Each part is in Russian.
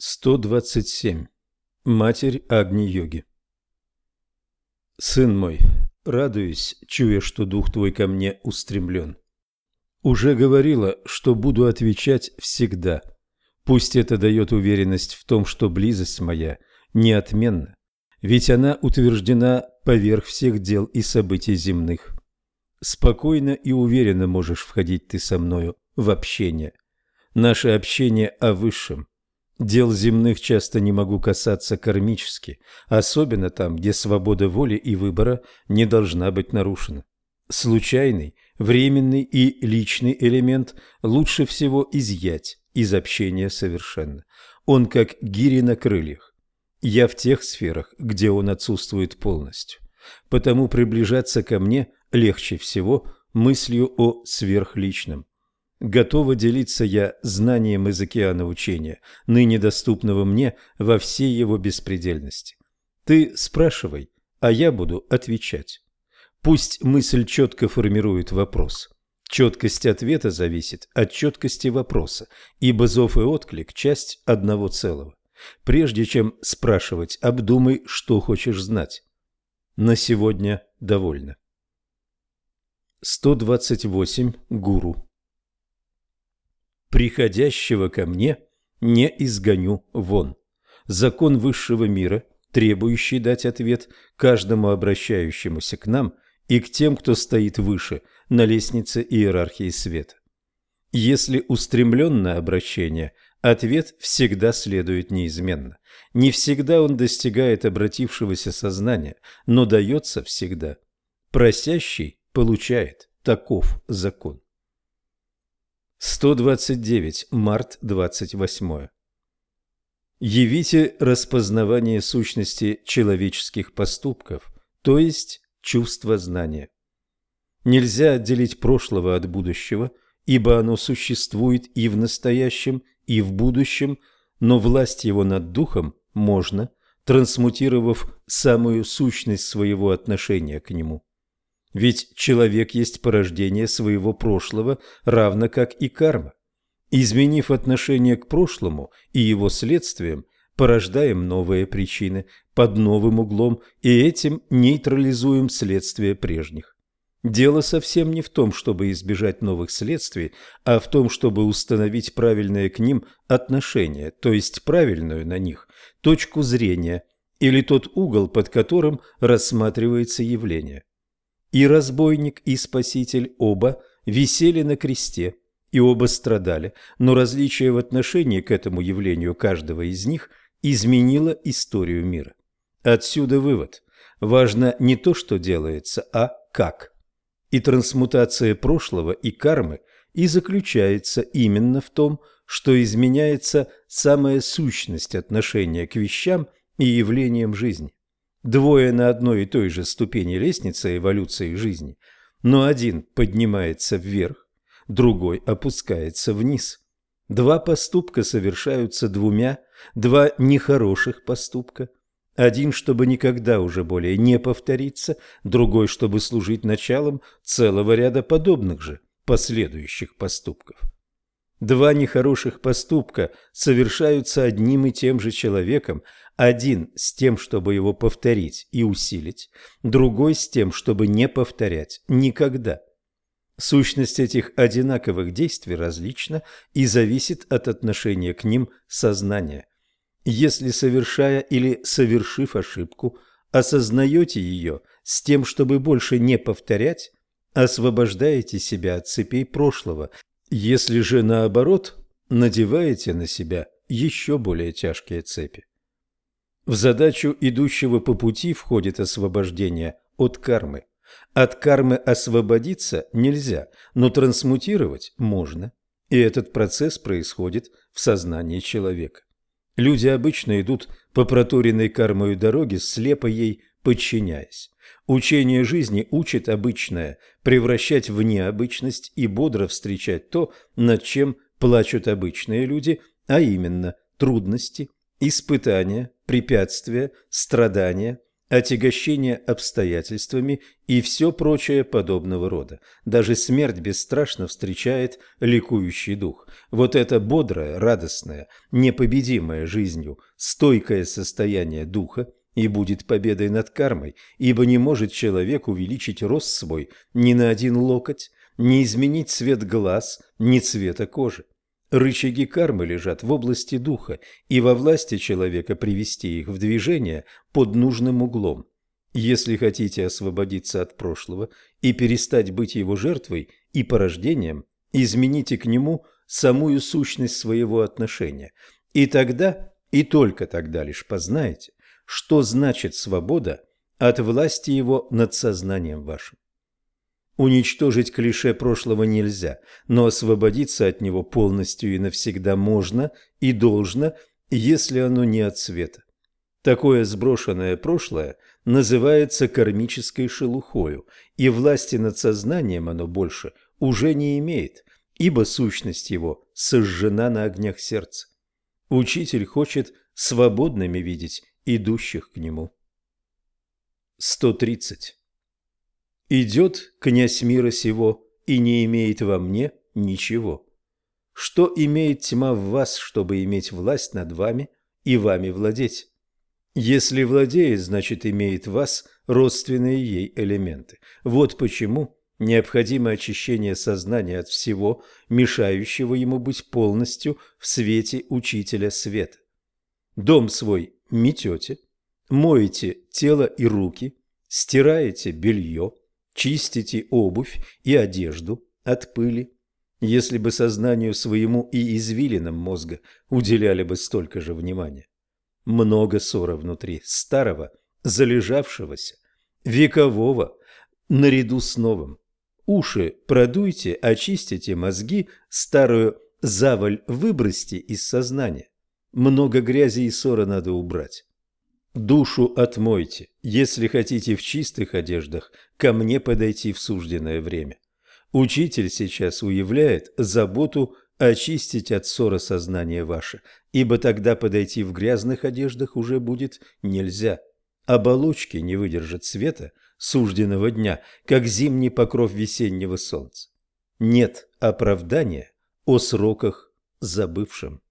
127. Матерь Агни-йоги Сын мой, радуюсь, чуя, что дух твой ко мне устремлен. Уже говорила, что буду отвечать всегда. Пусть это дает уверенность в том, что близость моя неотменна, ведь она утверждена поверх всех дел и событий земных. Спокойно и уверенно можешь входить ты со мною в общение. Наше общение о высшем – Дел земных часто не могу касаться кармически, особенно там, где свобода воли и выбора не должна быть нарушена. Случайный, временный и личный элемент лучше всего изъять из общения совершенно. Он как гири на крыльях. Я в тех сферах, где он отсутствует полностью. Потому приближаться ко мне легче всего мыслью о сверхличном. Готова делиться я знанием из океана учения, ныне доступного мне во всей его беспредельности. Ты спрашивай, а я буду отвечать. Пусть мысль четко формирует вопрос. Четкость ответа зависит от четкости вопроса, ибо зов и отклик – часть одного целого. Прежде чем спрашивать, обдумай, что хочешь знать. На сегодня довольно. 128. Гуру приходящего ко мне не изгоню вон. Закон высшего мира, требующий дать ответ каждому обращающемуся к нам и к тем, кто стоит выше на лестнице иерархии света. Если устремленное обращение, ответ всегда следует неизменно. Не всегда он достигает обратившегося сознания, но дается всегда. Просящий получает, таков закон. 129. Март 28. Явите распознавание сущности человеческих поступков, то есть чувство знания. Нельзя отделить прошлого от будущего, ибо оно существует и в настоящем, и в будущем, но власть его над духом можно, трансмутировав самую сущность своего отношения к нему. Ведь человек есть порождение своего прошлого, равно как и карма. Изменив отношение к прошлому и его следствиям, порождаем новые причины под новым углом и этим нейтрализуем следствия прежних. Дело совсем не в том, чтобы избежать новых следствий, а в том, чтобы установить правильное к ним отношение, то есть правильную на них точку зрения или тот угол, под которым рассматривается явление. И разбойник, и спаситель оба висели на кресте, и оба страдали, но различие в отношении к этому явлению каждого из них изменило историю мира. Отсюда вывод. Важно не то, что делается, а как. И трансмутация прошлого и кармы и заключается именно в том, что изменяется самая сущность отношения к вещам и явлениям жизни. Двое на одной и той же ступени лестницы эволюции жизни, но один поднимается вверх, другой опускается вниз. Два поступка совершаются двумя, два нехороших поступка. Один, чтобы никогда уже более не повториться, другой, чтобы служить началом целого ряда подобных же последующих поступков. Два нехороших поступка совершаются одним и тем же человеком, один с тем, чтобы его повторить и усилить, другой с тем, чтобы не повторять никогда. Сущность этих одинаковых действий различна и зависит от отношения к ним сознания. Если, совершая или совершив ошибку, осознаете ее с тем, чтобы больше не повторять, освобождаете себя от цепей прошлого. Если же наоборот, надеваете на себя еще более тяжкие цепи. В задачу идущего по пути входит освобождение от кармы. От кармы освободиться нельзя, но трансмутировать можно. И этот процесс происходит в сознании человека. Люди обычно идут по проторенной кармой дороге, слепо ей подчиняясь. Учение жизни учит обычное превращать в необычность и бодро встречать то, над чем плачут обычные люди, а именно трудности, испытания, препятствия, страдания, отягощение обстоятельствами и все прочее подобного рода. Даже смерть бесстрашно встречает ликующий дух. Вот это бодрое, радостное, непобедимое жизнью, стойкое состояние духа и будет победой над кармой, ибо не может человек увеличить рост свой ни на один локоть, не изменить цвет глаз, ни цвета кожи. Рычаги кармы лежат в области духа, и во власти человека привести их в движение под нужным углом. Если хотите освободиться от прошлого и перестать быть его жертвой и порождением, измените к нему самую сущность своего отношения, и тогда, и только тогда лишь познаете, что значит свобода от власти его над сознанием вашим. Уничтожить клише прошлого нельзя, но освободиться от него полностью и навсегда можно и должно, если оно не от света. Такое сброшенное прошлое называется кармической шелухою, и власти над сознанием оно больше уже не имеет, ибо сущность его сожжена на огнях сердца. Учитель хочет свободными видеть идущих к нему. 130. Идет князь мира сего и не имеет во мне ничего. Что имеет тьма в вас, чтобы иметь власть над вами и вами владеть? Если владеет, значит имеет вас родственные ей элементы. Вот почему необходимо очищение сознания от всего, мешающего ему быть полностью в свете учителя света. Дом свой метете, моете тело и руки, стираете белье, чистите обувь и одежду от пыли. Если бы сознанию своему и извилинам мозга уделяли бы столько же внимания. Много ссора внутри, старого, залежавшегося, векового, наряду с новым. Уши продуйте, очистите мозги, старую заваль выбросьте из сознания. Много грязи и ссора надо убрать. Душу отмойте, если хотите в чистых одеждах ко мне подойти в сужденное время. Учитель сейчас уявляет заботу очистить от ссора сознание ваше, ибо тогда подойти в грязных одеждах уже будет нельзя. Оболочки не выдержат света сужденного дня, как зимний покров весеннего солнца. Нет оправдания о сроках забывшим.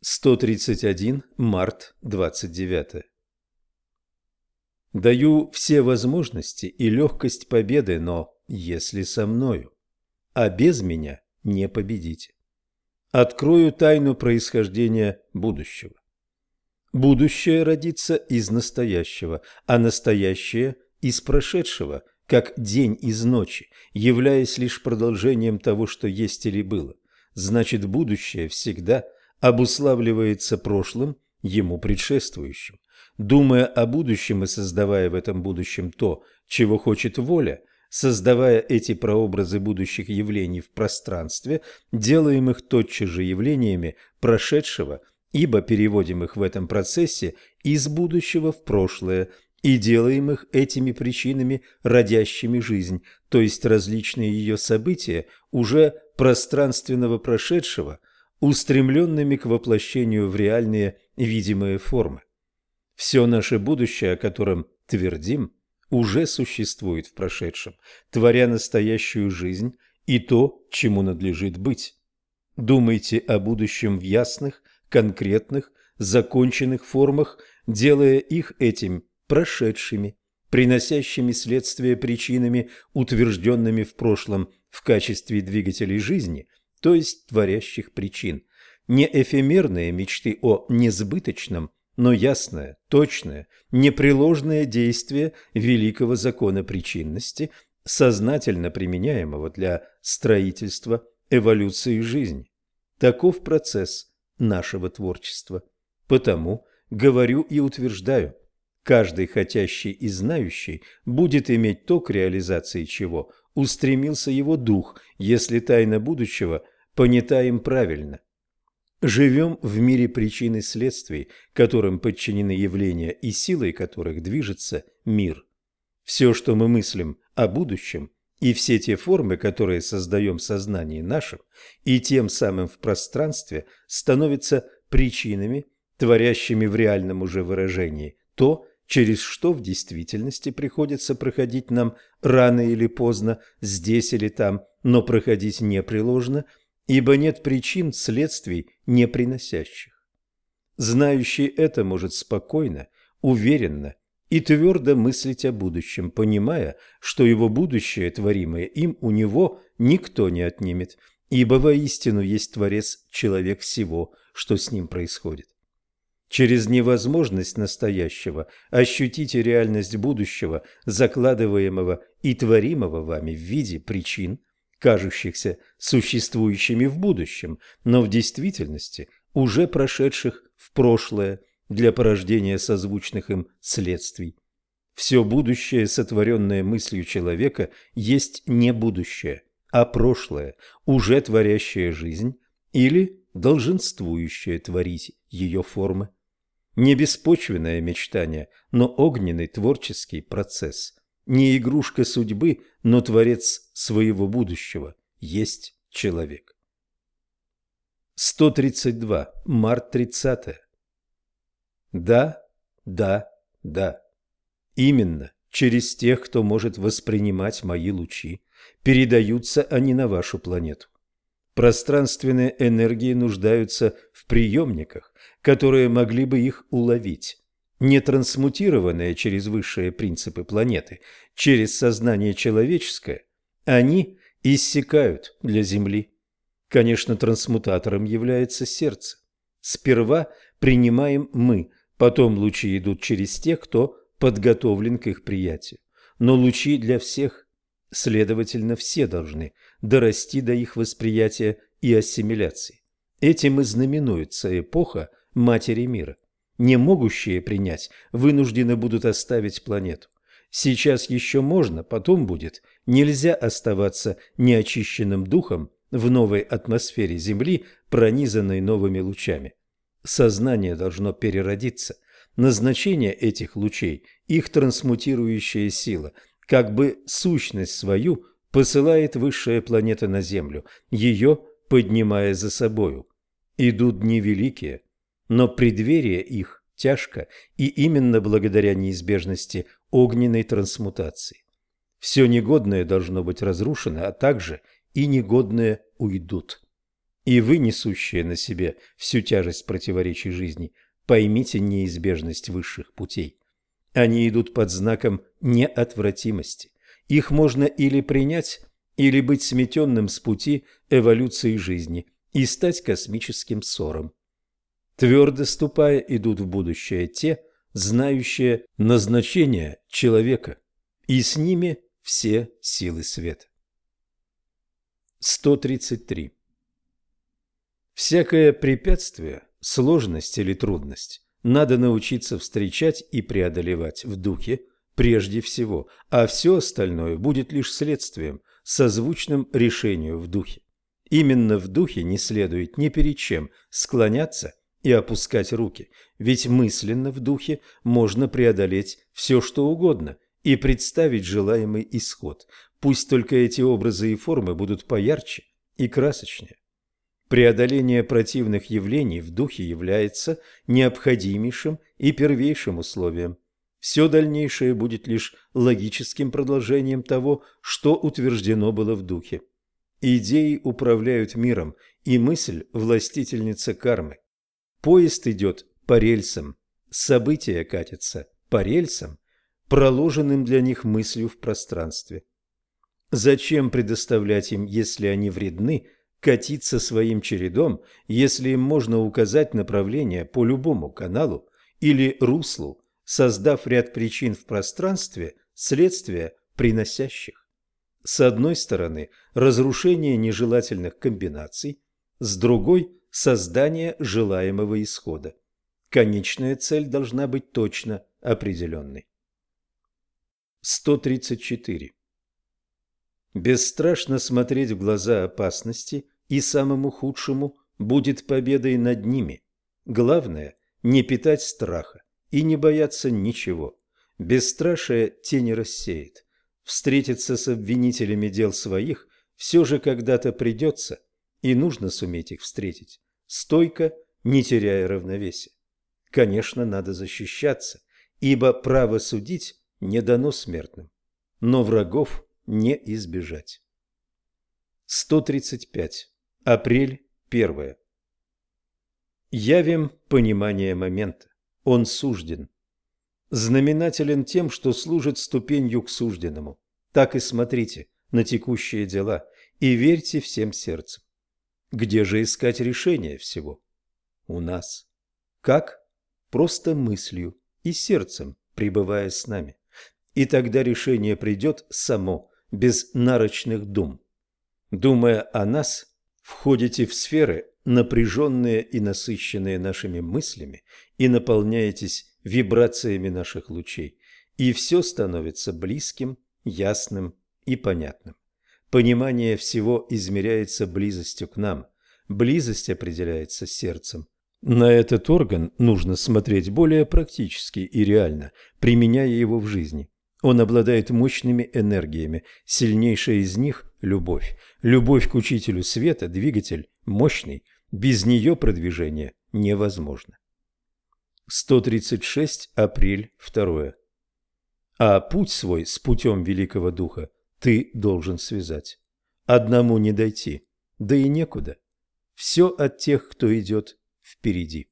131, март 29. Даю все возможности и легкость победы, но если со мною, а без меня не победите. Открою тайну происхождения будущего. Будущее родится из настоящего, а настоящее – из прошедшего, как день из ночи, являясь лишь продолжением того, что есть или было. Значит, будущее всегда – обуславливается прошлым, ему предшествующим. Думая о будущем и создавая в этом будущем то, чего хочет воля, создавая эти прообразы будущих явлений в пространстве, делаем их тотчас же явлениями прошедшего, ибо переводим их в этом процессе из будущего в прошлое и делаем их этими причинами, родящими жизнь, то есть различные ее события уже пространственного прошедшего – устремленными к воплощению в реальные видимые формы. Все наше будущее, о котором твердим, уже существует в прошедшем, творя настоящую жизнь и то, чему надлежит быть. Думайте о будущем в ясных, конкретных, законченных формах, делая их этим прошедшими, приносящими следствие причинами, утвержденными в прошлом в качестве двигателей жизни – то есть творящих причин. Не эфемерные мечты о несбыточном, но ясное, точное, непреложное действие великого закона причинности, сознательно применяемого для строительства эволюции жизни. Таков процесс нашего творчества. Потому говорю и утверждаю, каждый хотящий и знающий будет иметь то, к реализации чего устремился его дух, если тайна будущего понята им правильно. Живем в мире причин и следствий, которым подчинены явления и силой которых движется мир. Все, что мы мыслим о будущем, и все те формы, которые создаем в сознании нашем, и тем самым в пространстве, становятся причинами, творящими в реальном уже выражении то, через что в действительности приходится проходить нам рано или поздно, здесь или там, но проходить непреложно, ибо нет причин следствий не приносящих. Знающий это может спокойно, уверенно и твердо мыслить о будущем, понимая, что его будущее, творимое им, у него никто не отнимет, ибо воистину есть Творец человек всего, что с ним происходит. Через невозможность настоящего ощутите реальность будущего, закладываемого и творимого вами в виде причин, кажущихся существующими в будущем, но в действительности уже прошедших в прошлое для порождения созвучных им следствий. Все будущее, сотворенное мыслью человека, есть не будущее, а прошлое, уже творящее жизнь или долженствующее творить ее формы. Не беспочвенное мечтание, но огненный творческий процесс. Не игрушка судьбы, но творец своего будущего есть человек. 132. Март 30. Да, да, да. Именно через тех, кто может воспринимать мои лучи, передаются они на вашу планету. Пространственные энергии нуждаются в приемниках, которые могли бы их уловить. Не трансмутированные через высшие принципы планеты, через сознание человеческое, они иссякают для Земли. Конечно, трансмутатором является сердце. Сперва принимаем мы, потом лучи идут через тех, кто подготовлен к их приятию. Но лучи для всех, следовательно, все должны – дорасти до их восприятия и ассимиляции. Этим и знаменуется эпоха Матери мира. Не могущие принять вынуждены будут оставить планету. Сейчас еще можно, потом будет. Нельзя оставаться неочищенным духом в новой атмосфере Земли, пронизанной новыми лучами. Сознание должно переродиться. Назначение этих лучей – их трансмутирующая сила, как бы сущность свою посылает высшая планета на Землю, ее поднимая за собою. Идут дни великие, но преддверие их тяжко, и именно благодаря неизбежности огненной трансмутации. Все негодное должно быть разрушено, а также и негодное уйдут. И вы, несущие на себе всю тяжесть противоречий жизни, поймите неизбежность высших путей. Они идут под знаком неотвратимости. Их можно или принять, или быть сметенным с пути эволюции жизни и стать космическим ссором. Твердо ступая идут в будущее те, знающие назначение человека, и с ними все силы света. 133. Всякое препятствие, сложность или трудность надо научиться встречать и преодолевать в духе, прежде всего, а все остальное будет лишь следствием, созвучным решению в духе. Именно в духе не следует ни перед чем склоняться и опускать руки, ведь мысленно в духе можно преодолеть все, что угодно и представить желаемый исход, пусть только эти образы и формы будут поярче и красочнее. Преодоление противных явлений в духе является необходимейшим и первейшим условием. Все дальнейшее будет лишь логическим продолжением того, что утверждено было в духе. Идеи управляют миром, и мысль – властительница кармы. Поезд идет по рельсам, события катятся по рельсам, проложенным для них мыслью в пространстве. Зачем предоставлять им, если они вредны, катиться своим чередом, если им можно указать направление по любому каналу или руслу, создав ряд причин в пространстве, следствия приносящих. С одной стороны, разрушение нежелательных комбинаций, с другой – создание желаемого исхода. Конечная цель должна быть точно определенной. 134. Бесстрашно смотреть в глаза опасности и самому худшему будет победой над ними. Главное – не питать страха, и не бояться ничего. Бесстрашие тени рассеет. Встретиться с обвинителями дел своих все же когда-то придется, и нужно суметь их встретить, стойко, не теряя равновесия. Конечно, надо защищаться, ибо право судить не дано смертным, но врагов не избежать. 135. Апрель 1. Явим понимание момента. Он сужден. Знаменателен тем, что служит ступенью к сужденному. Так и смотрите на текущие дела и верьте всем сердцем. Где же искать решение всего? У нас. Как? Просто мыслью и сердцем, пребывая с нами. И тогда решение придет само, без нарочных дум. Думая о нас, входите в сферы, напряженные и насыщенные нашими мыслями, и наполняетесь вибрациями наших лучей, и все становится близким, ясным и понятным. Понимание всего измеряется близостью к нам, близость определяется сердцем. На этот орган нужно смотреть более практически и реально, применяя его в жизни. Он обладает мощными энергиями, сильнейшая из них – любовь. Любовь к учителю света, двигатель, мощный, без нее продвижение невозможно. 136 апрель 2. А путь свой с путем Великого Духа ты должен связать. Одному не дойти, да и некуда. Все от тех, кто идет впереди.